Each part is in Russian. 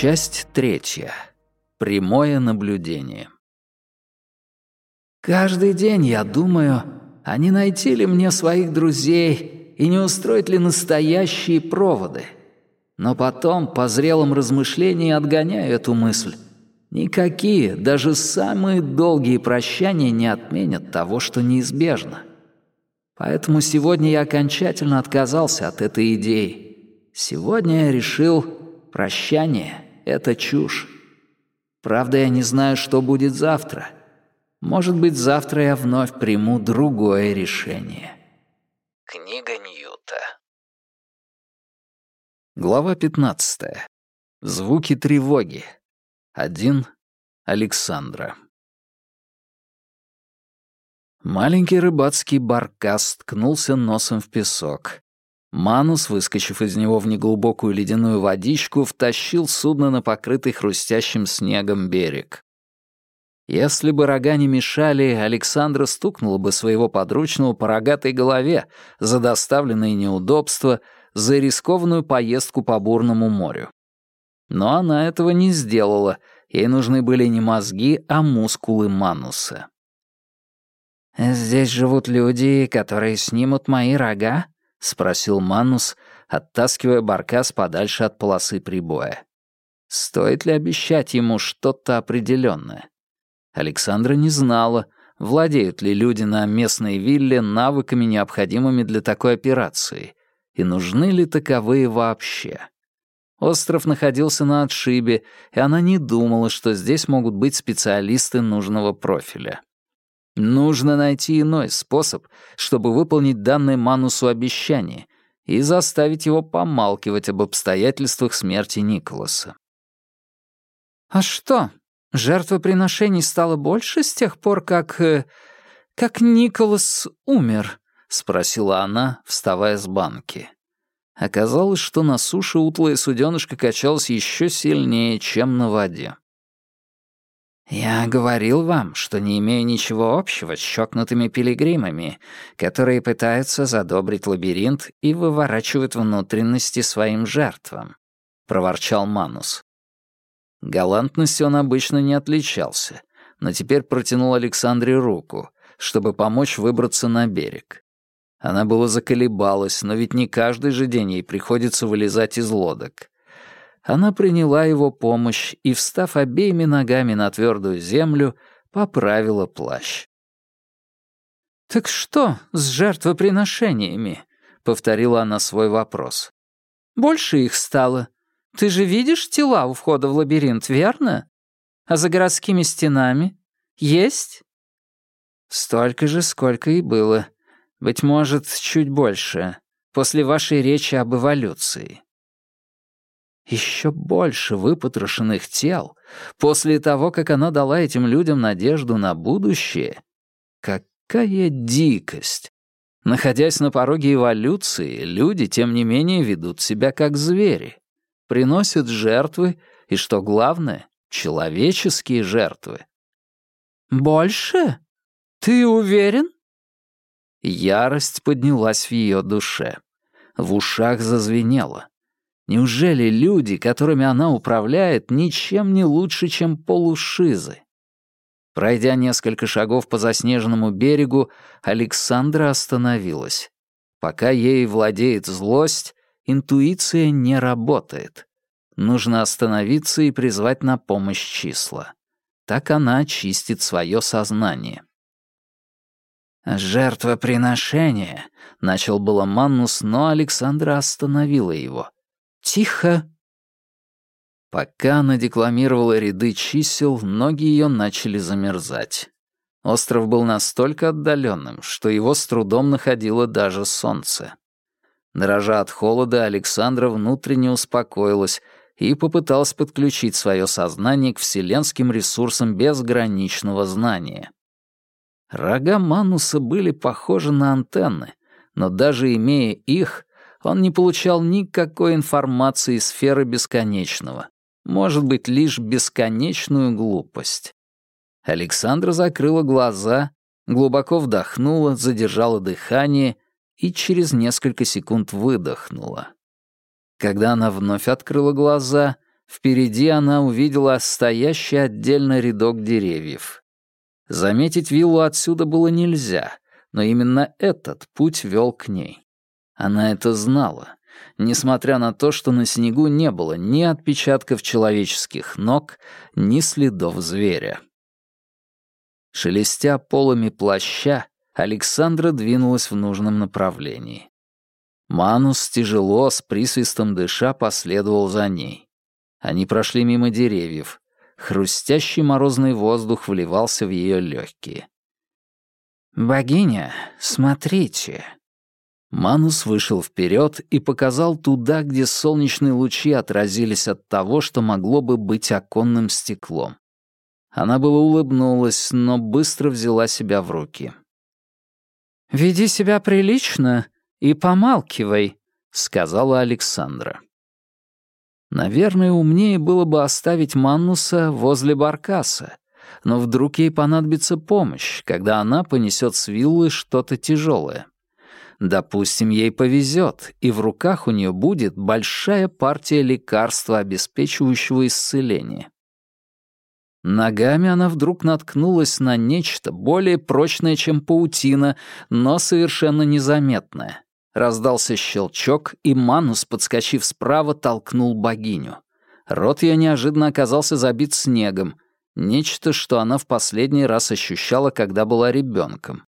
Часть третья. Прямое наблюдение. Каждый день я думаю, а не найти ли мне своих друзей и не устроить ли настоящие проводы. Но потом, по зрелом размышлении, отгоняю эту мысль. Никакие, даже самые долгие прощания не отменят того, что неизбежно. Поэтому сегодня я окончательно отказался от этой идеи. Сегодня я решил, прощание — это чушь. Правда, я не знаю, что будет завтра. Может быть, завтра я вновь приму другое решение. Книга Ньюта. Глава 15. Звуки тревоги. Один. Александра. Маленький рыбацкий баркас ткнулся носом в песок. Манус, выскочив из него в неглубокую ледяную водичку, втащил судно на покрытый хрустящим снегом берег. Если бы рога не мешали, Александра стукнула бы своего подручного по рогатой голове за доставленные неудобства, за рискованную поездку по бурному морю. Но она этого не сделала, ей нужны были не мозги, а мускулы Мануса. «Здесь живут люди, которые снимут мои рога?» — спросил Манус, оттаскивая Баркас подальше от полосы прибоя. Стоит ли обещать ему что-то определенное? Александра не знала, владеют ли люди на местной вилле навыками, необходимыми для такой операции, и нужны ли таковые вообще. Остров находился на отшибе, и она не думала, что здесь могут быть специалисты нужного профиля. Нужно найти иной способ, чтобы выполнить данное Манусу обещание и заставить его помалкивать об обстоятельствах смерти Николаса. «А что, жертвоприношений стало больше с тех пор, как... Э, как Николас умер?» — спросила она, вставая с банки. Оказалось, что на суше утлая суденышко качалось еще сильнее, чем на воде. «Я говорил вам, что не имею ничего общего с чокнутыми пилигримами, которые пытаются задобрить лабиринт и выворачивают внутренности своим жертвам», — проворчал Манус. Галантностью он обычно не отличался, но теперь протянул Александре руку, чтобы помочь выбраться на берег. Она было заколебалась, но ведь не каждый же день ей приходится вылезать из лодок. Она приняла его помощь и, встав обеими ногами на твердую землю, поправила плащ. «Так что с жертвоприношениями?» — повторила она свой вопрос. «Больше их стало. Ты же видишь тела у входа в лабиринт, верно? А за городскими стенами? Есть?» «Столько же, сколько и было. Быть может, чуть больше. После вашей речи об эволюции еще больше выпотрошенных тел после того, как она дала этим людям надежду на будущее. Какая дикость! Находясь на пороге эволюции, люди, тем не менее, ведут себя как звери. Приносят жертвы, и, что главное, человеческие жертвы. «Больше? Ты уверен?» Ярость поднялась в ее душе. В ушах зазвенело. Неужели люди, которыми она управляет, ничем не лучше, чем полушизы? Пройдя несколько шагов по заснеженному берегу, Александра остановилась. Пока ей владеет злость, интуиция не работает. Нужно остановиться и призвать на помощь числа. Так она очистит свое сознание. «Жертвоприношение», — начал было Маннус, но Александра остановила его. «Тихо!» Пока она декламировала ряды чисел, ноги ее начали замерзать. Остров был настолько отдаленным, что его с трудом находило даже солнце. Дрожа от холода, Александра внутренне успокоилась и попыталась подключить свое сознание к вселенским ресурсам безграничного знания. Рога Мануса были похожи на антенны, но даже имея их, он не получал никакой информации из сферы бесконечного. Может быть, лишь бесконечную глупость. Александра закрыла глаза, глубоко вдохнула, задержала дыхание и через несколько секунд выдохнула. Когда она вновь открыла глаза, Впереди она увидела стоящий отдельно рядок деревьев. Заметить виллу отсюда было нельзя, но именно этот путь вел к ней. Она это знала, несмотря на то, что на снегу не было ни отпечатков человеческих ног, ни следов зверя. Шелестя полами плаща, Александра двинулась в нужном направлении. Манус тяжело, с присвистом дыша, последовал за ней. Они прошли мимо деревьев. Хрустящий морозный воздух вливался в ее легкие. «Богиня, смотрите!» Манус вышел вперед и показал туда, где солнечные лучи отразились от того, что могло бы быть оконным стеклом. Она было улыбнулась, но быстро взяла себя в руки. «Веди себя прилично и помалкивай», — сказала Александра. Наверное, умнее было бы оставить Маннуса возле Баркаса, но вдруг ей понадобится помощь, когда она понесет с виллы что-то тяжелое. Допустим, ей повезет, и в руках у нее будет большая партия лекарства, обеспечивающего исцеление. Ногами она вдруг наткнулась на нечто более прочное, чем паутина, но совершенно незаметное. Раздался щелчок, и Манус, подскочив справа, толкнул богиню. Рот ее неожиданно оказался забит снегом, нечто, что она в последний раз ощущала, когда была ребенком.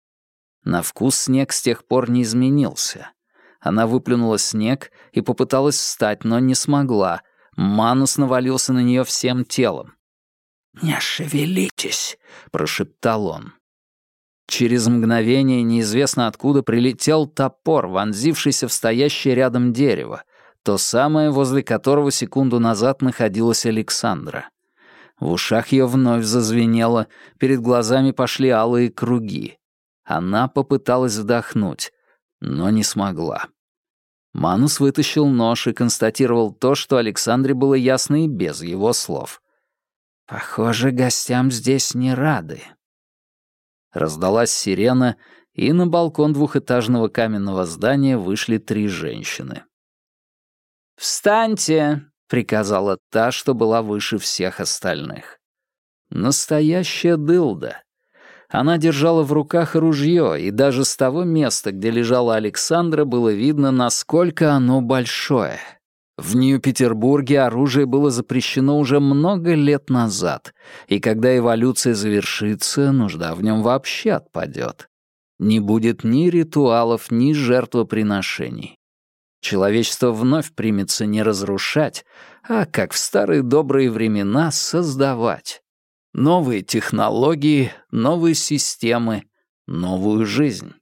На вкус снег с тех пор не изменился. Она выплюнула снег и попыталась встать, но не смогла. Манус навалился на нее всем телом. «Не шевелитесь», — прошептал он. Через мгновение неизвестно откуда прилетел топор, вонзившийся в стоящее рядом дерево, то самое, возле которого секунду назад находилась Александра. В ушах ее вновь зазвенело, перед глазами пошли алые круги. Она попыталась вдохнуть, но не смогла. Манус вытащил нож и констатировал то, что Александре было ясно и без его слов. «Похоже, гостям здесь не рады». Раздалась сирена, и на балкон двухэтажного каменного здания вышли три женщины. «Встаньте!» — приказала та, что была выше всех остальных. Настоящая дылда. Она держала в руках ружье, и даже с того места, где лежала Александра, было видно, насколько оно большое. В Нью-Петербурге оружие было запрещено уже много лет назад, и когда эволюция завершится, нужда в нем вообще отпадет. Не будет ни ритуалов, ни жертвоприношений. Человечество вновь примется не разрушать, а, как в старые добрые времена, создавать. Новые технологии, новые системы, новую жизнь.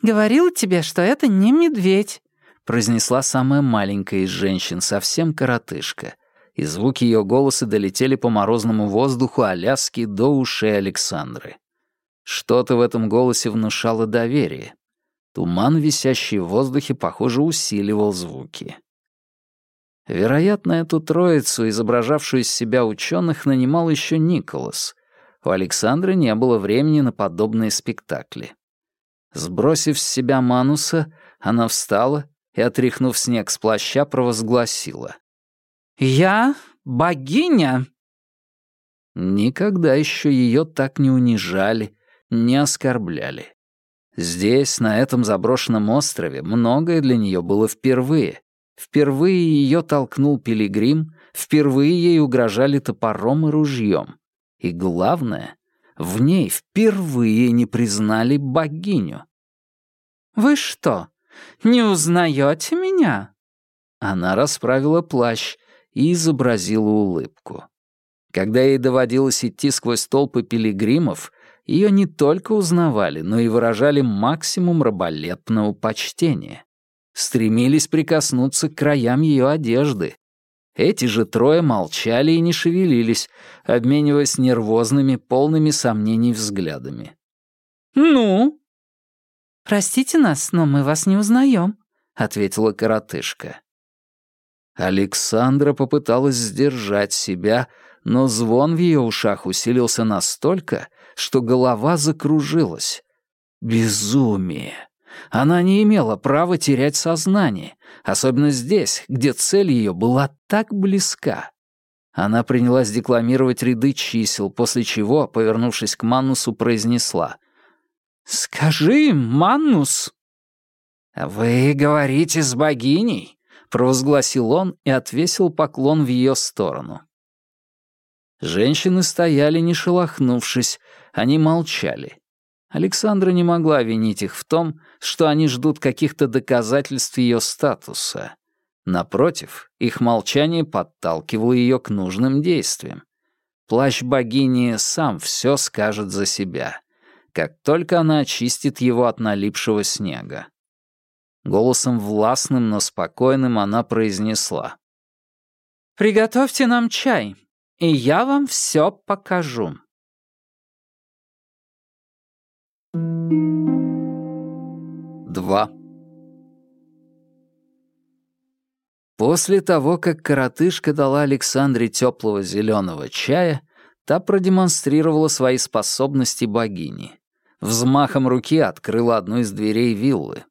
«Говорила тебе, что это не медведь», — произнесла самая маленькая из женщин, совсем коротышка, и звуки ее голоса долетели по морозному воздуху Аляски до ушей Александры. Что-то в этом голосе внушало доверие. Туман, висящий в воздухе, похоже, усиливал звуки. Вероятно, эту троицу, изображавшую из себя ученых, нанимал еще Николас. У Александры не было времени на подобные спектакли. Сбросив с себя Мануса, она встала и, отряхнув снег с плаща, провозгласила. «Я богиня!» Никогда еще ее так не унижали, не оскорбляли. Здесь, на этом заброшенном острове, многое для нее было впервые, Впервые ее толкнул пилигрим, впервые ей угрожали топором и ружьем. И главное, в ней впервые не признали богиню. «Вы что, не узнаете меня?» Она расправила плащ и изобразила улыбку. Когда ей доводилось идти сквозь толпы пилигримов, ее не только узнавали, но и выражали максимум раболепного почтения стремились прикоснуться к краям ее одежды. Эти же трое молчали и не шевелились, обмениваясь нервозными, полными сомнений взглядами. «Ну?» «Простите нас, но мы вас не узнаем», — ответила коротышка. Александра попыталась сдержать себя, но звон в ее ушах усилился настолько, что голова закружилась. Безумие! Она не имела права терять сознание, особенно здесь, где цель ее была так близка. Она принялась декламировать ряды чисел, после чего, повернувшись к Маннусу, произнесла. «Скажи, Маннус!» «Вы говорите с богиней?» — провозгласил он и отвесил поклон в ее сторону. Женщины стояли, не шелохнувшись, они молчали. Александра не могла винить их в том, что они ждут каких-то доказательств ее статуса. Напротив, их молчание подталкивало ее к нужным действиям. Плащ богини сам все скажет за себя, как только она очистит его от налипшего снега. Голосом властным, но спокойным она произнесла. «Приготовьте нам чай, и я вам все покажу». Два. После того, как коротышка дала Александре теплого зеленого чая, та продемонстрировала свои способности богини. Взмахом руки открыла одну из дверей виллы.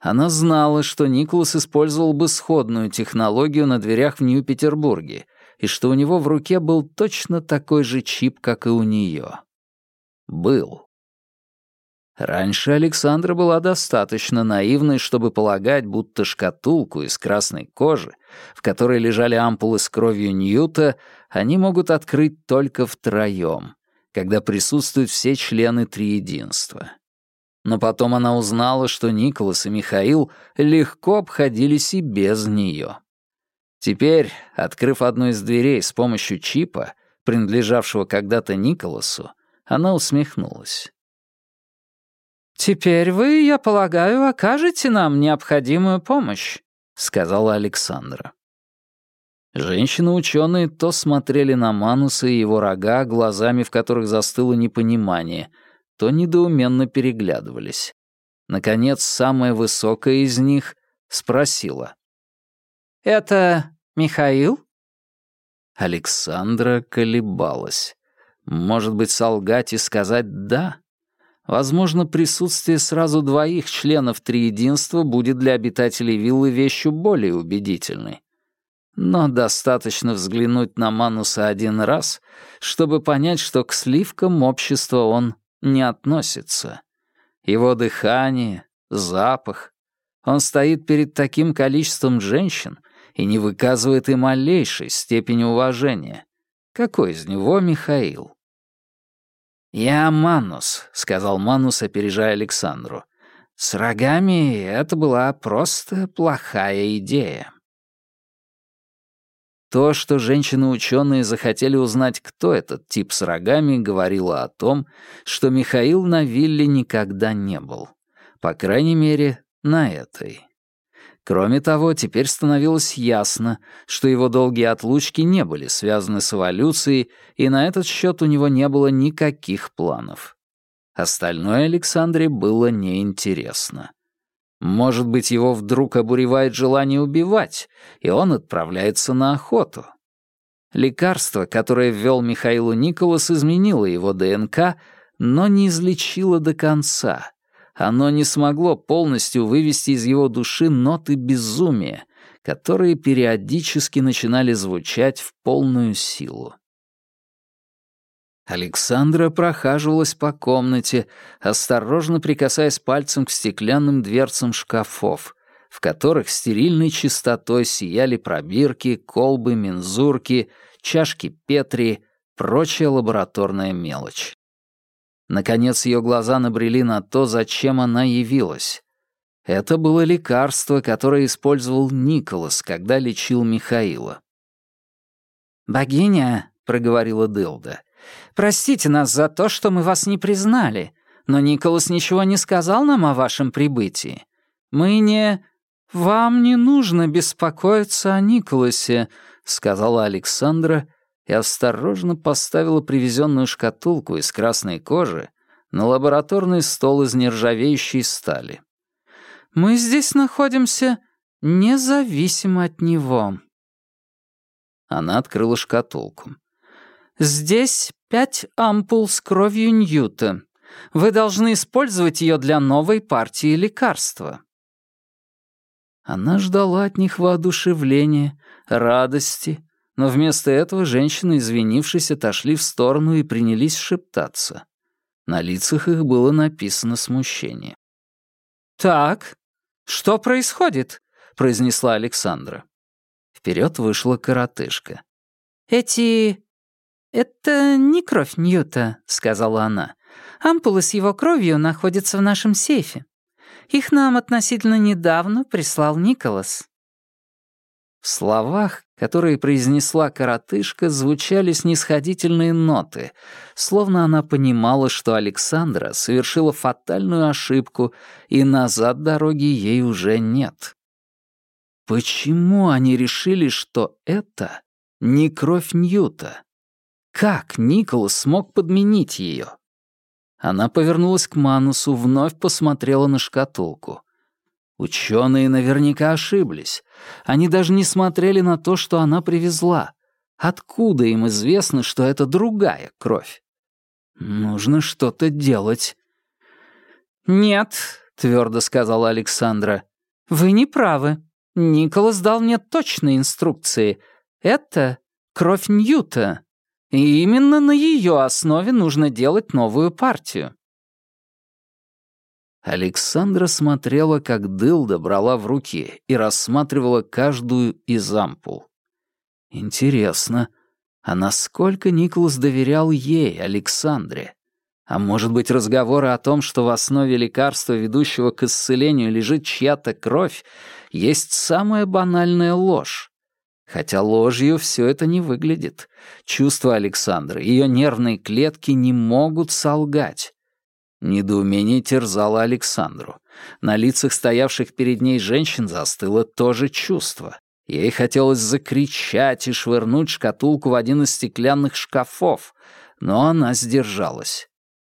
Она знала, что Николас использовал бы сходную технологию на дверях в Нью-Петербурге, и что у него в руке был точно такой же чип, как и у нее. Был. Раньше Александра была достаточно наивной, чтобы полагать, будто шкатулку из красной кожи, в которой лежали ампулы с кровью Ньюта, они могут открыть только втроем, когда присутствуют все члены Триединства. Но потом она узнала, что Николас и Михаил легко обходились и без нее. Теперь, открыв одну из дверей с помощью чипа, принадлежавшего когда-то Николасу, она усмехнулась. «Теперь вы, я полагаю, окажете нам необходимую помощь», — сказала Александра. Женщины-ученые то смотрели на Мануса и его рога глазами, в которых застыло непонимание, то недоуменно переглядывались. Наконец, самая высокая из них спросила. «Это Михаил?» Александра колебалась. Может быть, солгать и сказать «да»? Возможно, присутствие сразу двоих членов Триединства будет для обитателей виллы вещью более убедительной. Но достаточно взглянуть на Мануса один раз, чтобы понять, что к сливкам общества он не относится. Его дыхание, запах. Он стоит перед таким количеством женщин и не выказывает и малейшей степени уважения. Какой из него Михаил? «Я Манус», — сказал Манус, опережая Александру. «С рогами это была просто плохая идея». То, что женщины-ученые захотели узнать, кто этот тип с рогами, говорило о том, что Михаил на вилле никогда не был. По крайней мере, на этой. Кроме того, теперь становилось ясно, что его долгие отлучки не были связаны с эволюцией, и на этот счет у него не было никаких планов. Остальное Александре было неинтересно. Может быть, его вдруг обуревает желание убивать, и он отправляется на охоту. Лекарство, которое ввел Михаилу Николас, изменило его ДНК, но не излечило до конца — оно не смогло полностью вывести из его души ноты безумия, которые периодически начинали звучать в полную силу. Александра прохаживалась по комнате, осторожно прикасаясь пальцем к стеклянным дверцам шкафов, в которых стерильной чистотой сияли пробирки, колбы, мензурки, чашки Петри, прочая лабораторная мелочь. Наконец ее глаза набрели на то, зачем она явилась. Это было лекарство, которое использовал Николас, когда лечил Михаила. «Богиня», — проговорила Дылда, — «простите нас за то, что мы вас не признали, но Николас ничего не сказал нам о вашем прибытии. Мы не...» «Вам не нужно беспокоиться о Николасе», — сказала Александра, и осторожно поставила привезенную шкатулку из красной кожи на лабораторный стол из нержавеющей стали. «Мы здесь находимся независимо от него». Она открыла шкатулку. «Здесь пять ампул с кровью Ньюта. Вы должны использовать ее для новой партии лекарства». Она ждала от них воодушевления, радости, но вместо этого женщины, извинившись, отошли в сторону и принялись шептаться. На лицах их было написано смущение. «Так, что происходит?» — произнесла Александра. Вперед вышла коротышка. «Эти... это не кровь Ньюта», — сказала она. «Ампулы с его кровью находятся в нашем сейфе. Их нам относительно недавно прислал Николас». В словах, которые произнесла коротышка, звучали снисходительные ноты, словно она понимала, что Александра совершила фатальную ошибку, и назад дороги ей уже нет. Почему они решили, что это не кровь Ньюта? Как Николас смог подменить ее? Она повернулась к Манусу, вновь посмотрела на шкатулку. Ученые наверняка ошиблись. Они даже не смотрели на то, что она привезла. Откуда им известно, что это другая кровь? Нужно что-то делать. «Нет», — твердо сказала Александра, — «вы не правы. Николас дал мне точные инструкции. Это кровь Ньюта. И именно на ее основе нужно делать новую партию. Александра смотрела, как дылда брала в руки и рассматривала каждую из ампул. Интересно, а насколько Николас доверял ей, Александре? А может быть, разговоры о том, что в основе лекарства, ведущего к исцелению, лежит чья-то кровь, есть самая банальная ложь? Хотя ложью все это не выглядит. Чувства Александры, ее нервные клетки не могут солгать. Недоумение терзало Александру. На лицах стоявших перед ней женщин застыло то же чувство. Ей хотелось закричать и швырнуть шкатулку в один из стеклянных шкафов, но она сдержалась.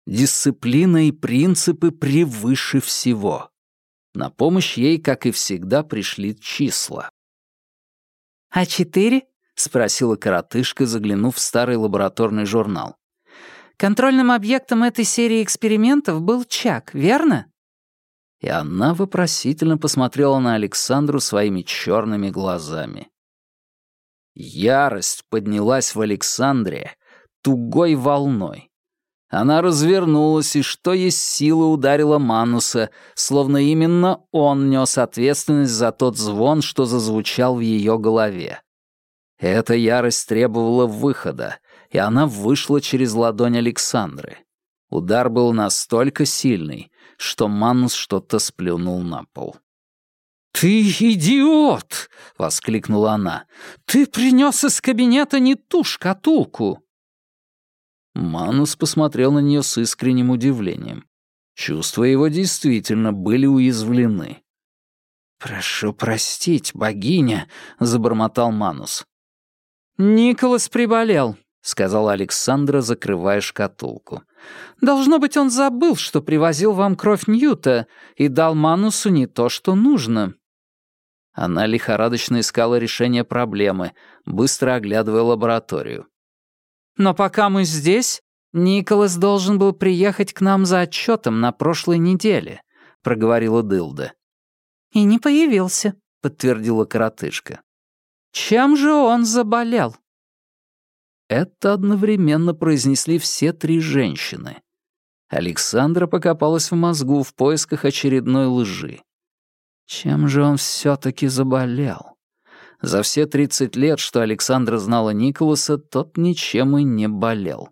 Дисциплина и принципы превыше всего. На помощь ей, как и всегда, пришли числа. «А четыре?» — спросила коротышка, заглянув в старый лабораторный журнал. Контрольным объектом этой серии экспериментов был Чак, верно?» И она вопросительно посмотрела на Александру своими черными глазами. Ярость поднялась в Александре тугой волной. Она развернулась и, что есть силы, ударила Мануса, словно именно он нес ответственность за тот звон, что зазвучал в ее голове. Эта ярость требовала выхода, и она вышла через ладонь Александры. Удар был настолько сильный, что Манус что-то сплюнул на пол. «Ты идиот!» — воскликнула она. «Ты принес из кабинета не ту шкатулку!» Манус посмотрел на нее с искренним удивлением. Чувства его действительно были уязвлены. «Прошу простить, богиня», — забормотал Манус. «Николас приболел. — сказала Александра, закрывая шкатулку. «Должно быть, он забыл, что привозил вам кровь Ньюта и дал Манусу не то, что нужно». Она лихорадочно искала решение проблемы, быстро оглядывая лабораторию. «Но пока мы здесь, Николас должен был приехать к нам за отчетом на прошлой неделе», — проговорила Дылда. «И не появился», — подтвердила коротышка. «Чем же он заболел?» Это одновременно произнесли все три женщины. Александра покопалась в мозгу в поисках очередной лжи. Чем же он все-таки заболел? За все 30 лет, что Александра знала Николаса, тот ничем и не болел.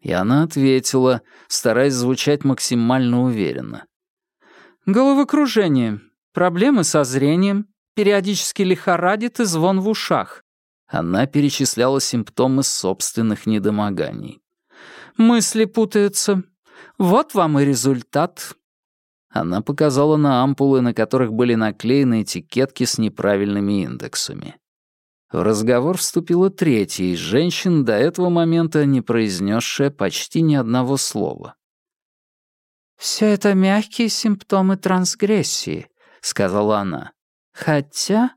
И она ответила, стараясь звучать максимально уверенно. «Головокружение, проблемы со зрением, периодически лихорадит и звон в ушах. Она перечисляла симптомы собственных недомоганий. «Мысли путаются. Вот вам и результат». Она показала на ампулы, на которых были наклеены этикетки с неправильными индексами. В разговор вступила третья из женщин, до этого момента не произнесшая почти ни одного слова. «Все это мягкие симптомы трансгрессии», — сказала она. «Хотя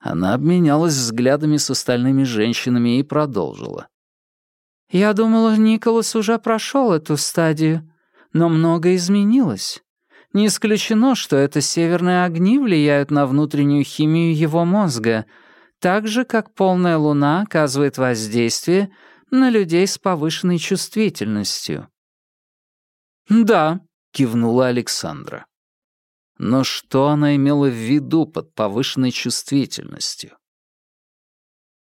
она обменялась взглядами с остальными женщинами и продолжила. «Я думала, Николас уже прошел эту стадию, но многое изменилось. Не исключено, что это северные огни влияют на внутреннюю химию его мозга, так же, как полная луна оказывает воздействие на людей с повышенной чувствительностью». «Да», — кивнула Александра. Но что она имела в виду под повышенной чувствительностью?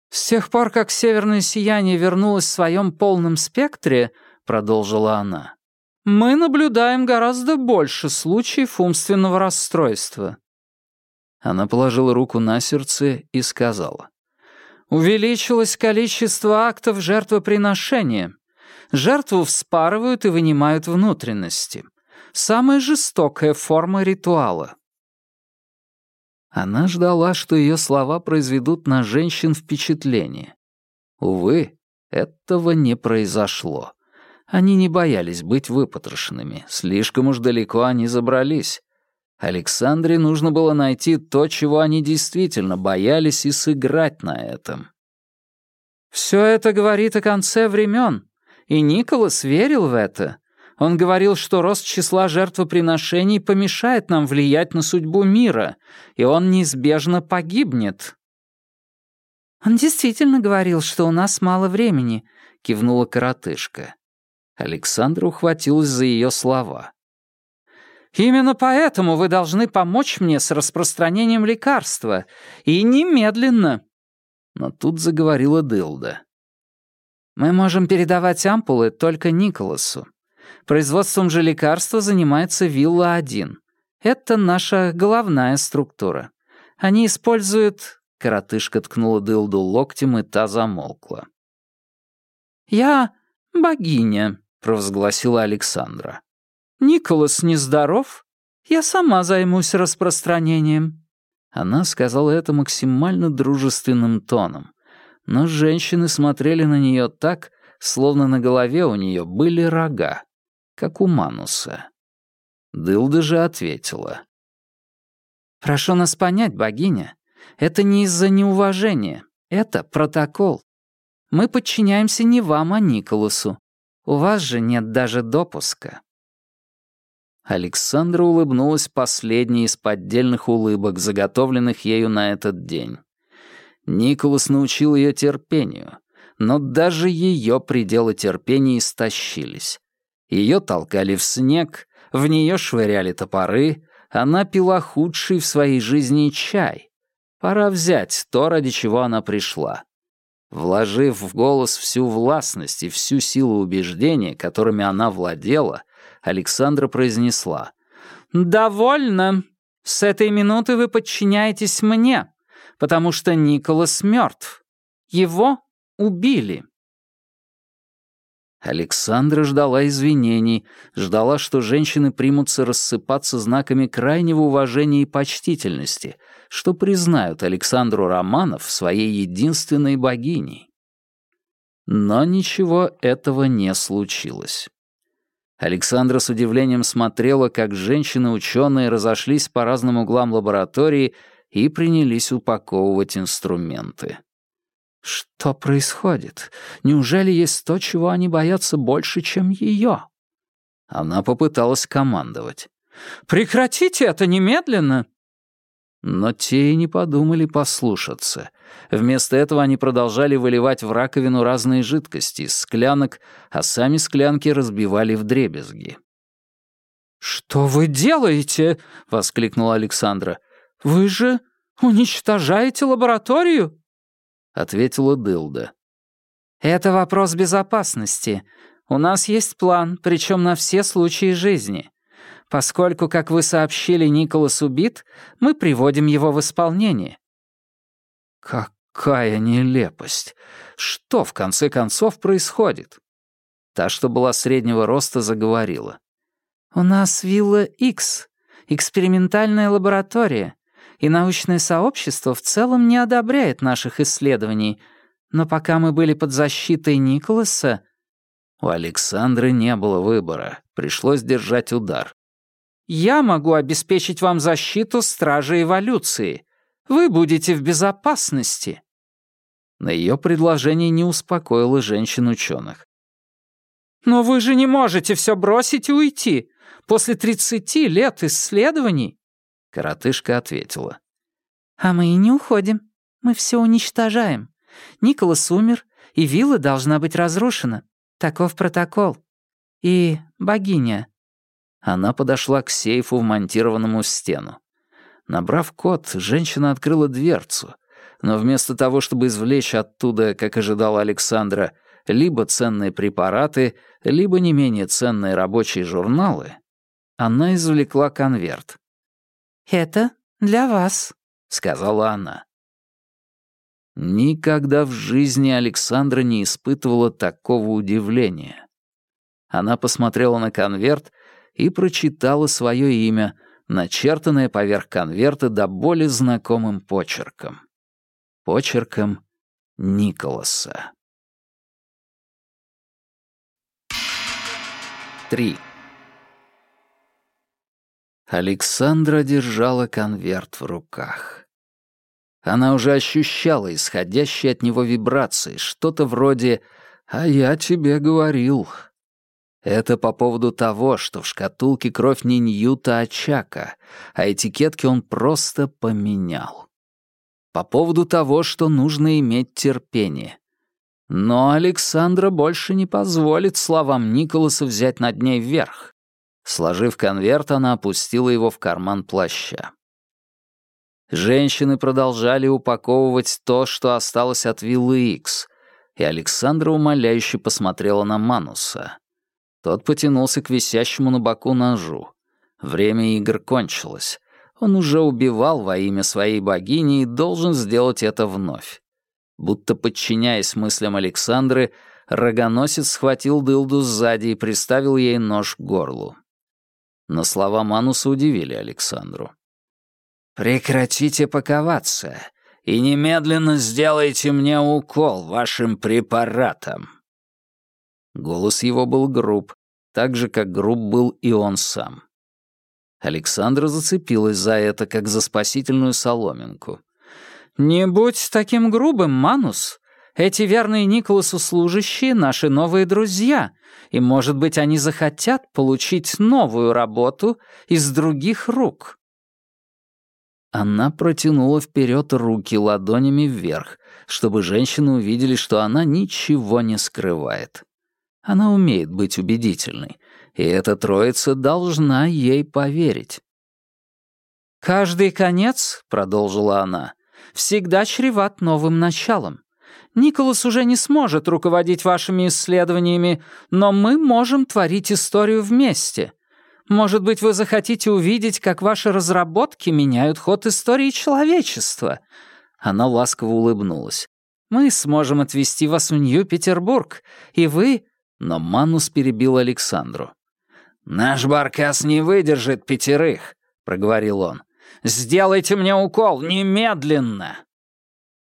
«С тех пор, как северное сияние вернулось в своем полном спектре», — продолжила она, «мы наблюдаем гораздо больше случаев умственного расстройства». Она положила руку на сердце и сказала, «Увеличилось количество актов жертвоприношения. Жертву вспарывают и вынимают внутренности. Самая жестокая форма ритуала. Она ждала, что ее слова произведут на женщин впечатление. Увы, этого не произошло. Они не боялись быть выпотрошенными, слишком уж далеко они забрались. Александре нужно было найти то, чего они действительно боялись, и сыграть на этом. «Все это говорит о конце времен, и Николас верил в это. Он говорил, что рост числа жертвоприношений помешает нам влиять на судьбу мира, и он неизбежно погибнет». «Он действительно говорил, что у нас мало времени», — кивнула коротышка. Александра ухватилась за ее слова. «Именно поэтому вы должны помочь мне с распространением лекарства. И немедленно!» Но тут заговорила Дылда. «Мы можем передавать ампулы только Николасу. Производством же лекарства занимается Вилла-1. Это наша головная структура. Они используют...» Коротышка ткнула дылду локтем, и та замолкла. «Я богиня», — провозгласила Александра. «Николас нездоров. Я сама займусь распространением». Она сказала это максимально дружественным тоном, но женщины смотрели на нее так, словно на голове у нее были рога как у Мануса. Дылда же ответила. «Прошу нас понять, богиня, это не из-за неуважения, это протокол. Мы подчиняемся не вам, а Николасу. У вас же нет даже допуска». Александра улыбнулась последней из поддельных улыбок, заготовленных ею на этот день. Николас научил ее терпению, но даже ее пределы терпения истощились. Ее толкали в снег, в нее швыряли топоры, она пила худший в своей жизни чай. Пора взять то, ради чего она пришла. Вложив в голос всю властность и всю силу убеждения, которыми она владела, Александра произнесла «Довольно. С этой минуты вы подчиняетесь мне, потому что Николас мертв. Его убили». Александра ждала извинений, ждала, что женщины примутся рассыпаться знаками крайнего уважения и почтительности, что признают Александру Романов своей единственной богиней. Но ничего этого не случилось. Александра с удивлением смотрела, как женщины-ученые разошлись по разным углам лаборатории и принялись упаковывать инструменты. Что происходит? Неужели есть то, чего они боятся больше, чем ее? Она попыталась командовать. «Прекратите это немедленно!» Но те и не подумали послушаться. Вместо этого они продолжали выливать в раковину разные жидкости из склянок, а сами склянки разбивали в дребезги. «Что вы делаете?» — воскликнула Александра. «Вы же уничтожаете лабораторию?» — ответила Дылда. «Это вопрос безопасности. У нас есть план, причем на все случаи жизни. Поскольку, как вы сообщили, Николас убит, мы приводим его в исполнение». «Какая нелепость! Что, в конце концов, происходит?» Та, что была среднего роста, заговорила. «У нас вилла X, экспериментальная лаборатория и научное сообщество в целом не одобряет наших исследований, но пока мы были под защитой Николаса...» У Александры не было выбора, пришлось держать удар. «Я могу обеспечить вам защиту Стражи Эволюции. Вы будете в безопасности». На ее предложение не успокоило женщин-ученых. «Но вы же не можете все бросить и уйти. После тридцати лет исследований...» Коротышка ответила. «А мы и не уходим. Мы все уничтожаем. Николас умер, и вилла должна быть разрушена. Таков протокол. И богиня». Она подошла к сейфу, вмонтированному в стену. Набрав код, женщина открыла дверцу, но вместо того, чтобы извлечь оттуда, как ожидал Александра, либо ценные препараты, либо не менее ценные рабочие журналы, она извлекла конверт. «Это для вас», — сказала она. Никогда в жизни Александра не испытывала такого удивления. Она посмотрела на конверт и прочитала свое имя, начертанное поверх конверта до боли знакомым почерком. Почерком Николаса. 3. Александра держала конверт в руках. Она уже ощущала исходящие от него вибрации, что-то вроде «А я тебе говорил». Это по поводу того, что в шкатулке кровь не Ньюта, а Чака, а этикетки он просто поменял. По поводу того, что нужно иметь терпение. Но Александра больше не позволит словам Николаса взять над ней вверх. Сложив конверт, она опустила его в карман плаща. Женщины продолжали упаковывать то, что осталось от виллы Икс, и Александра умоляюще посмотрела на Мануса. Тот потянулся к висящему на боку ножу. Время игр кончилось. Он уже убивал во имя своей богини и должен сделать это вновь. Будто подчиняясь мыслям Александры, рогоносец схватил дылду сзади и приставил ей нож к горлу. Но слова Мануса удивили Александру. «Прекратите паковаться и немедленно сделайте мне укол вашим препаратом». Голос его был груб, так же, как груб был и он сам. Александра зацепилась за это, как за спасительную соломинку. «Не будь таким грубым, Манус. Эти верные Николасу служащие — наши новые друзья, и, может быть, они захотят получить новую работу из других рук». Она протянула вперед руки ладонями вверх, чтобы женщины увидели, что она ничего не скрывает. Она умеет быть убедительной, и эта троица должна ей поверить. «Каждый конец», — продолжила она, — «всегда чреват новым началом. Николас уже не сможет руководить вашими исследованиями, но мы можем творить историю вместе. Может быть, вы захотите увидеть, как ваши разработки меняют ход истории человечества». Она ласково улыбнулась. «Мы сможем отвезти вас в Нью-Петербург, и вы но Манус перебил Александру. «Наш баркас не выдержит пятерых», — проговорил он. «Сделайте мне укол немедленно!»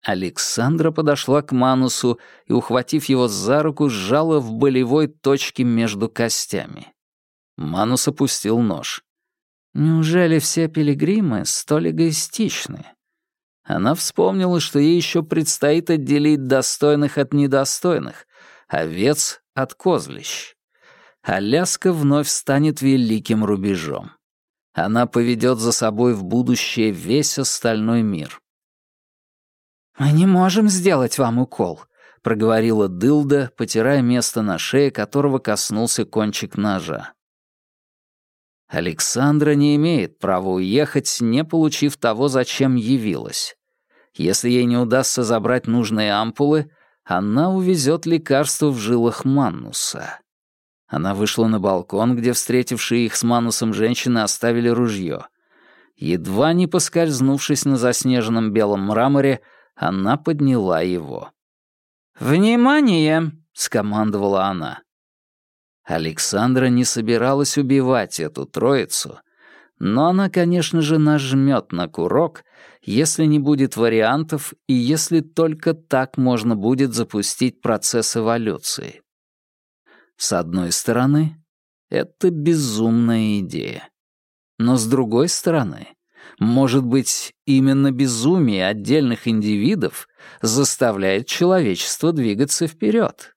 Александра подошла к Манусу и, ухватив его за руку, сжала в болевой точке между костями. Манус опустил нож. «Неужели все пилигримы столь эгоистичны?» Она вспомнила, что ей еще предстоит отделить достойных от недостойных, овец от козлищ. Аляска вновь станет великим рубежом. Она поведет за собой в будущее весь остальной мир. «Мы не можем сделать вам укол», — проговорила Дылда, потирая место на шее, которого коснулся кончик ножа. Александра не имеет права уехать, не получив того, зачем явилась. Если ей не удастся забрать нужные ампулы, она увезет лекарство в жилах Маннуса. Она вышла на балкон, где встретившие их с Манусом женщины оставили ружье. Едва не поскользнувшись на заснеженном белом мраморе, она подняла его. «Внимание!» — скомандовала она. Александра не собиралась убивать эту троицу, но она, конечно же, нажмет на курок, если не будет вариантов и если только так можно будет запустить процесс эволюции. С одной стороны, это безумная идея. Но с другой стороны, может быть, именно безумие отдельных индивидов заставляет человечество двигаться вперед.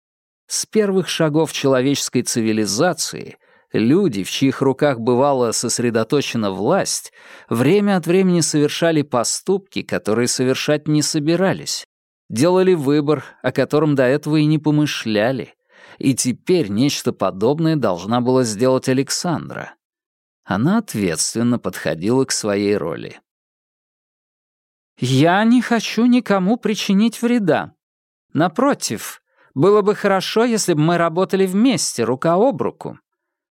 С первых шагов человеческой цивилизации люди, в чьих руках бывала сосредоточена власть, время от времени совершали поступки, которые совершать не собирались. Делали выбор, о котором до этого и не помышляли. И теперь нечто подобное должна была сделать Александра. Она ответственно подходила к своей роли. «Я не хочу никому причинить вреда. Напротив, было бы хорошо, если бы мы работали вместе, рука об руку.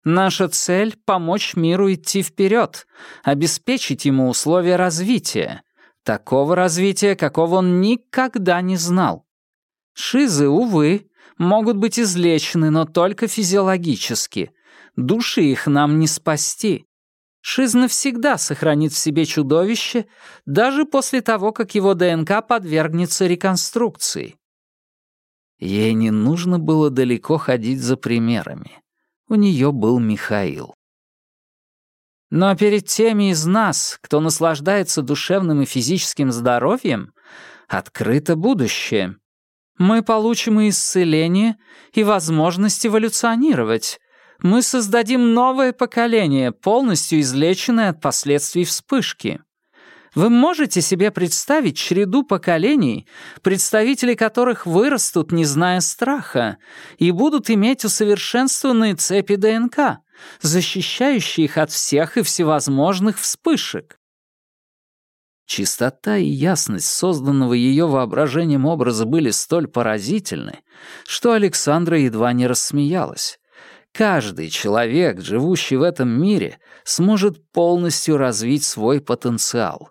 Наша цель — помочь миру идти вперед, обеспечить ему условия развития, такого развития, какого он никогда не знал. Шизы, увы, могут быть излечены, но только физиологически. Души их нам не спасти. Шиз навсегда сохранит в себе чудовище, даже после того, как его ДНК подвергнется реконструкции. Ей не нужно было далеко ходить за примерами. У нее был Михаил. Но перед теми из нас, кто наслаждается душевным и физическим здоровьем, открыто будущее. Мы получим и исцеление, и возможность эволюционировать, мы создадим новое поколение, полностью излеченное от последствий вспышки. Вы можете себе представить череду поколений, представители которых вырастут, не зная страха, и будут иметь усовершенствованные цепи ДНК, защищающие их от всех и всевозможных вспышек? Чистота и ясность созданного ее воображением образа были столь поразительны, что Александра едва не рассмеялась. Каждый человек, живущий в этом мире, сможет полностью развить свой потенциал.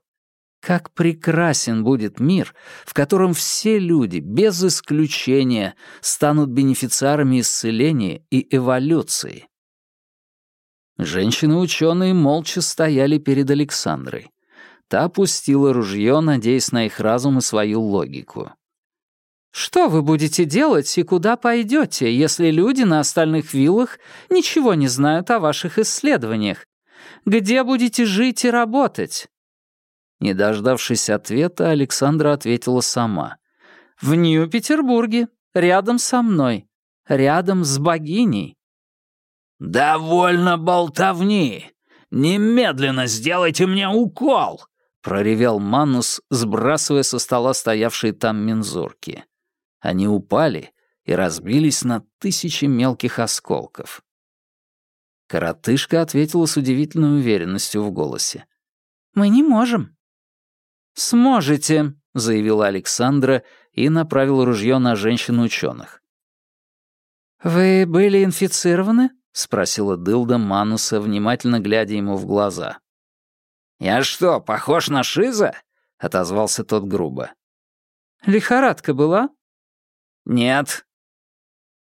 Как прекрасен будет мир, в котором все люди, без исключения, станут бенефициарами исцеления и эволюции. Женщины-ученые молча стояли перед Александрой. Та опустила ружье, надеясь на их разум и свою логику. Что вы будете делать и куда пойдете, если люди на остальных виллах ничего не знают о ваших исследованиях? Где будете жить и работать?» Не дождавшись ответа, Александра ответила сама. «В Нью-Петербурге, рядом со мной, рядом с богиней». «Довольно болтовни! Немедленно сделайте мне укол!» — проревел Манус, сбрасывая со стола стоявшие там мензурки. Они упали и разбились на тысячи мелких осколков. Коротышка ответила с удивительной уверенностью в голосе. «Мы не можем». «Сможете», — заявила Александра и направила ружье на женщину-ученых. «Вы были инфицированы?» — спросила Дылда Мануса, внимательно глядя ему в глаза. «Я что, похож на Шиза?» — отозвался тот грубо. «Лихорадка была?» «Нет».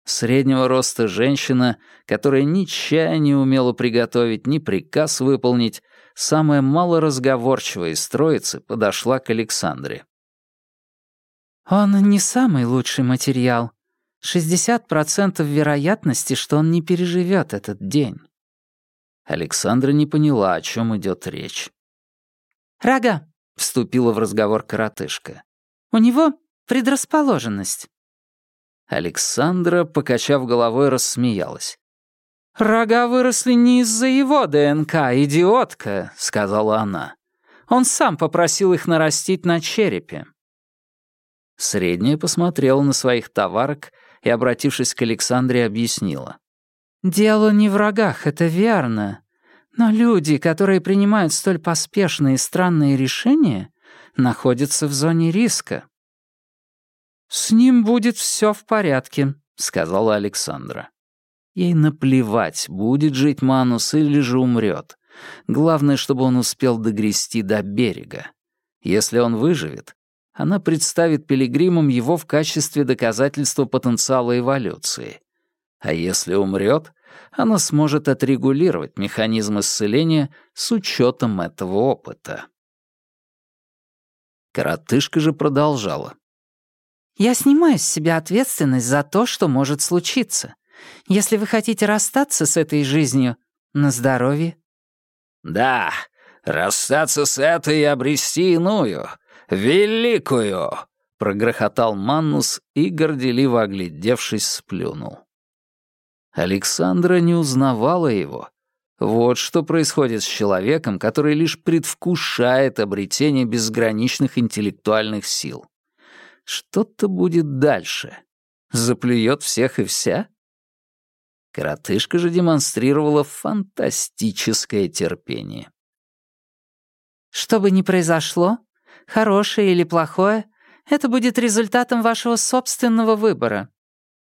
Среднего роста женщина, которая ни чая не умела приготовить, ни приказ выполнить, самая малоразговорчивая из троицы, подошла к Александре. «Он не самый лучший материал. 60% вероятности, что он не переживет этот день». Александра не поняла, о чем идет речь. «Рога», — вступила в разговор коротышка. «У него предрасположенность. Александра, покачав головой, рассмеялась. «Рога выросли не из-за его ДНК, идиотка», — сказала она. «Он сам попросил их нарастить на черепе». Средняя посмотрела на своих товарок и, обратившись к Александре, объяснила. «Дело не в рогах, это верно. Но люди, которые принимают столь поспешные и странные решения, находятся в зоне риска. «С ним будет все в порядке», — сказала Александра. Ей наплевать, будет жить Манус или же умрет. Главное, чтобы он успел догрести до берега. Если он выживет, она представит пилигримам его в качестве доказательства потенциала эволюции. А если умрет, она сможет отрегулировать механизм исцеления с учетом этого опыта. Коротышка же продолжала. Я снимаю с себя ответственность за то, что может случиться. Если вы хотите расстаться с этой жизнью, на здоровье». «Да, расстаться с этой и обрести иную, великую», — прогрохотал Маннус и, горделиво оглядевшись, сплюнул. Александра не узнавала его. Вот что происходит с человеком, который лишь предвкушает обретение безграничных интеллектуальных сил. Что-то будет дальше. Заплюет всех и вся? Коротышка же демонстрировала фантастическое терпение. «Что бы ни произошло, хорошее или плохое, это будет результатом вашего собственного выбора.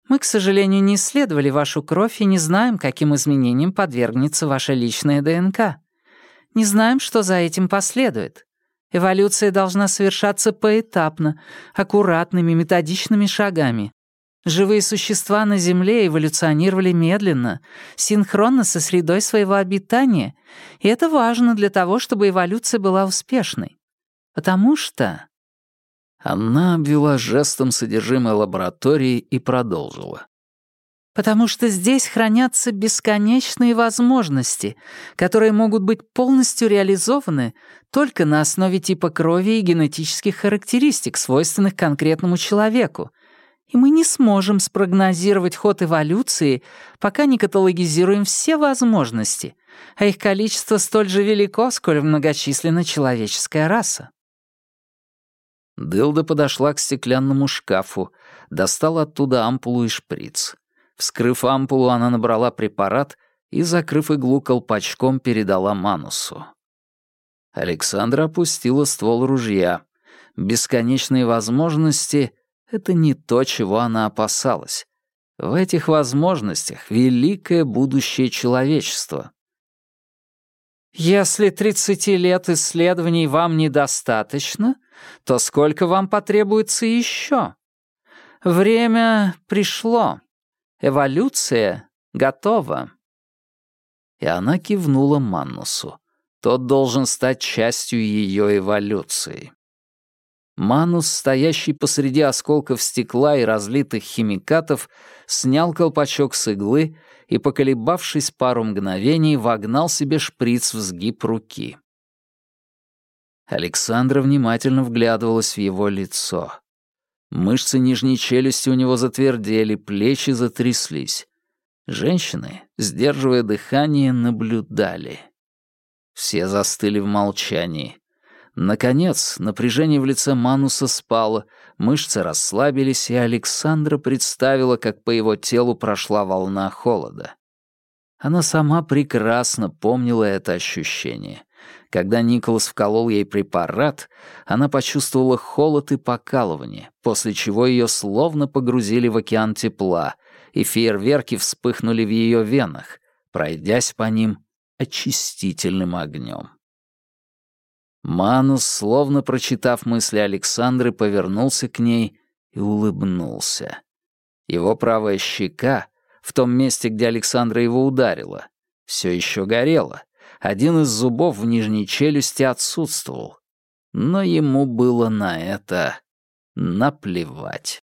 Мы, к сожалению, не исследовали вашу кровь и не знаем, каким изменениям подвергнется ваша личная ДНК. Не знаем, что за этим последует. Эволюция должна совершаться поэтапно, аккуратными, методичными шагами. Живые существа на Земле эволюционировали медленно, синхронно со средой своего обитания, и это важно для того, чтобы эволюция была успешной. Потому что она обвела жестом содержимое лаборатории и продолжила. «Потому что здесь хранятся бесконечные возможности, которые могут быть полностью реализованы только на основе типа крови и генетических характеристик, свойственных конкретному человеку, и мы не сможем спрогнозировать ход эволюции, пока не каталогизируем все возможности, а их количество столь же велико, сколь многочисленна человеческая раса. Дылда подошла к стеклянному шкафу, достала оттуда ампулу и шприц. Вскрыв ампулу, она набрала препарат и, закрыв иглу колпачком, передала Манусу. Александра опустила ствол ружья. Бесконечные возможности — это не то, чего она опасалась. В этих возможностях великое будущее человечества. «Если тридцати лет исследований вам недостаточно, то сколько вам потребуется еще? Время пришло. Эволюция готова». И она кивнула Маннусу. Тот должен стать частью ее эволюции. Манус, стоящий посреди осколков стекла и разлитых химикатов, снял колпачок с иглы и, поколебавшись пару мгновений, вогнал себе шприц в сгиб руки. Александра внимательно вглядывалась в его лицо. Мышцы нижней челюсти у него затвердели, плечи затряслись. Женщины, сдерживая дыхание, наблюдали. Все застыли в молчании. Наконец, напряжение в лице Мануса спало, мышцы расслабились, и Александра представила, как по его телу прошла волна холода. Она сама прекрасно помнила это ощущение. Когда Николас вколол ей препарат, она почувствовала холод и покалывание, после чего ее словно погрузили в океан тепла, и фейерверки вспыхнули в ее венах, пройдясь по ним очистительным огнем. Манус, словно прочитав мысли Александры, повернулся к ней и улыбнулся. Его правая щека, в том месте, где Александра его ударила, все еще горела. Один из зубов в нижней челюсти отсутствовал. Но ему было на это наплевать.